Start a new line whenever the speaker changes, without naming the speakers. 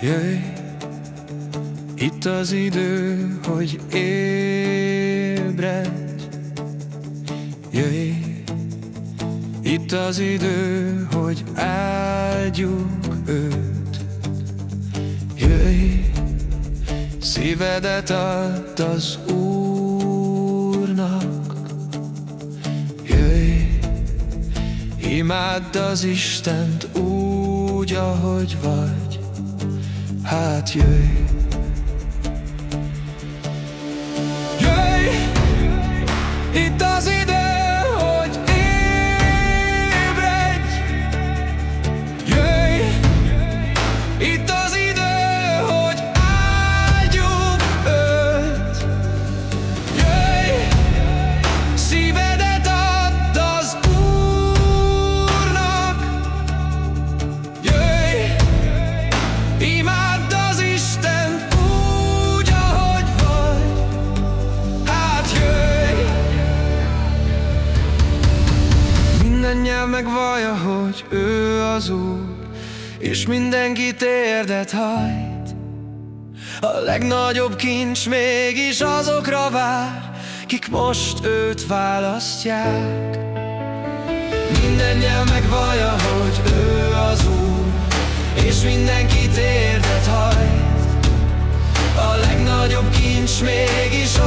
Jöjj, itt az idő, hogy ébredj. Jöjj, itt az idő, hogy áldjuk őt. Jöjj, szívedet add az Úrnak. Jöjj, imádd az Istent úgy, ahogy vagy adieu nyelv megvallja, hogy ő az Úr, és mindenki térdet hajt. A legnagyobb kincs mégis azokra vár, kik most őt választják. Minden nyelv megvallja, hogy ő az Úr, és mindenki térdet hajt. A legnagyobb kincs mégis